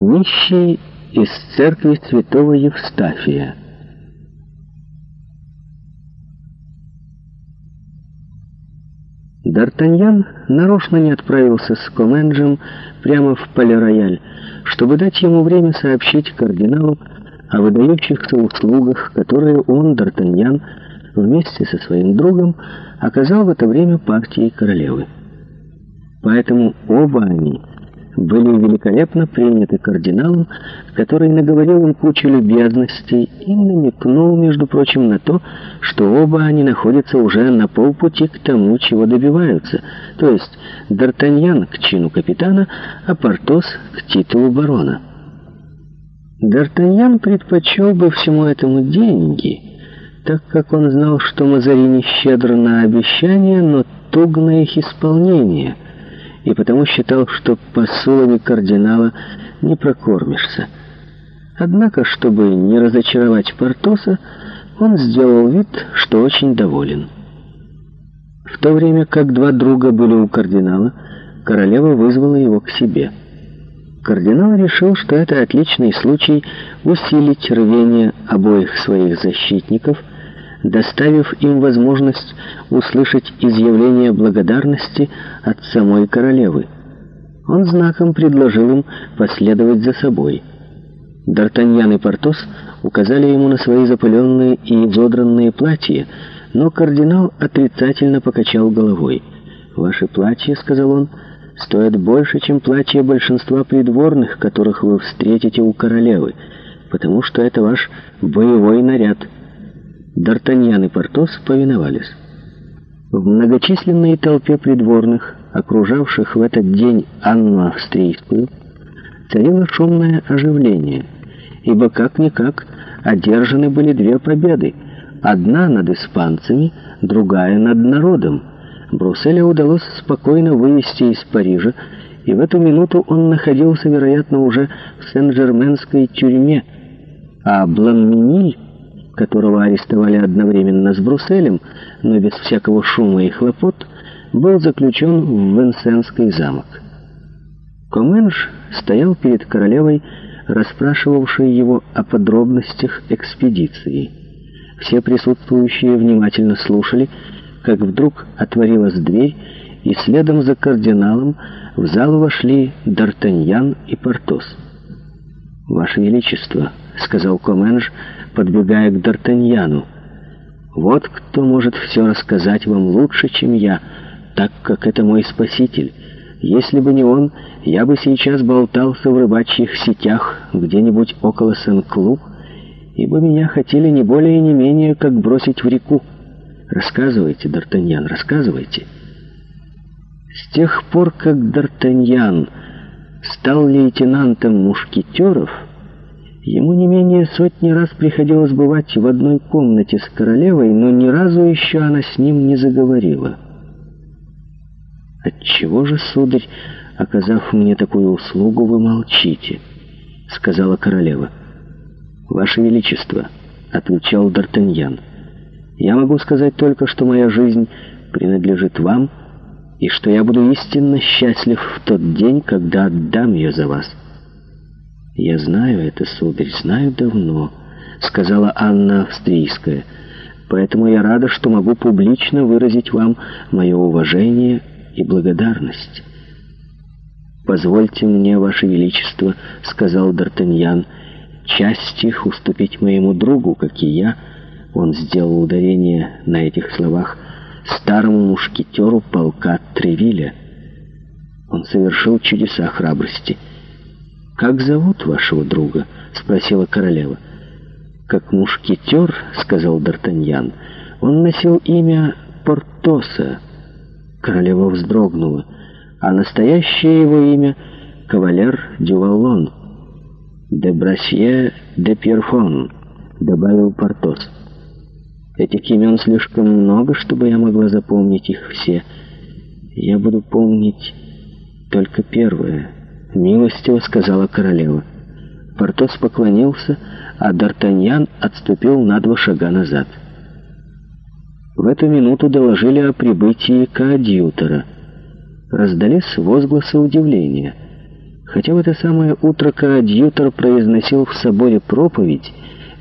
Нищий из церкви святого Евстафия Д'Артаньян нарочно не отправился с Коменджем прямо в Пале-Рояль, чтобы дать ему время сообщить кардиналу о выдающихся услугах, которые он, Д'Артаньян, вместе со своим другом оказал в это время партии королевы. Поэтому оба они – были великолепно приняты кардиналом, который наговорил им кучу любезностей и намекнул, между прочим, на то, что оба они находятся уже на полпути к тому, чего добиваются, то есть Д'Артаньян к чину капитана, а Портос к титулу барона. Д'Артаньян предпочел бы всему этому деньги, так как он знал, что Мазарини щедр на обещания, но туг на их исполнение — и потому считал, что посылами кардинала не прокормишься. Однако, чтобы не разочаровать Портоса, он сделал вид, что очень доволен. В то время как два друга были у кардинала, королева вызвала его к себе. Кардинал решил, что это отличный случай усилить рвение обоих своих защитников – доставив им возможность услышать изъявление благодарности от самой королевы. Он знаком предложил им последовать за собой. Д'Артаньян и Портос указали ему на свои запыленные и изодранные платья, но кардинал отрицательно покачал головой. «Ваши платья», — сказал он, — «стоят больше, чем платья большинства придворных, которых вы встретите у королевы, потому что это ваш боевой наряд». Д'Артаньян и Портос повиновались. В многочисленной толпе придворных, окружавших в этот день Анну Австрийскую, царило шумное оживление, ибо как-никак одержаны были две победы, одна над испанцами, другая над народом. Брусселя удалось спокойно вывести из Парижа, и в эту минуту он находился, вероятно, уже в Сен-Жерменской тюрьме, а Бланминиль которого арестовали одновременно с Брусселем, но без всякого шума и хлопот, был заключен в Венсенский замок. Коменш стоял перед королевой, расспрашивавшей его о подробностях экспедиции. Все присутствующие внимательно слушали, как вдруг отворилась дверь, и следом за кардиналом в зал вошли Д'Артаньян и Портос. «Ваше Величество!» — сказал Коменш, подбегая к Д'Артаньяну. «Вот кто может все рассказать вам лучше, чем я, так как это мой спаситель. Если бы не он, я бы сейчас болтался в рыбачьих сетях где-нибудь около Сен-Клуб, ибо меня хотели не более и не менее, как бросить в реку. Рассказывайте, Д'Артаньян, рассказывайте». С тех пор, как Д'Артаньян стал лейтенантом мушкетеров, Ему не менее сотни раз приходилось бывать в одной комнате с королевой, но ни разу еще она с ним не заговорила. «Отчего же, сударь, оказав мне такую услугу, вы молчите?» — сказала королева. «Ваше Величество», — отвечал Д'Артаньян, — «я могу сказать только, что моя жизнь принадлежит вам и что я буду истинно счастлив в тот день, когда отдам ее за вас». «Я знаю это, сударь, знаю давно», — сказала Анна Австрийская. «Поэтому я рада, что могу публично выразить вам мое уважение и благодарность». «Позвольте мне, Ваше Величество», — сказал Д'Артаньян, — «часть их уступить моему другу, как и я». Он сделал ударение на этих словах старому мушкетеру полка Тревиля. Он совершил чудеса храбрости — «Как зовут вашего друга?» — спросила королева. «Как мушкетер», — сказал Д'Артаньян, — «он носил имя Портоса». Королева вздрогнула. «А настоящее его имя — кавалер Дювалон». «Де Брасье де Пьерфон», — добавил Портос. «Этих имен слишком много, чтобы я могла запомнить их все. Я буду помнить только первое» милостиво сказала королева. Портос поклонился, а Д'Артаньян отступил на два шага назад. В эту минуту доложили о прибытии коадьютора. Раздались возгласы удивления. Хотя в это самое утро коадьютор произносил в соборе проповедь,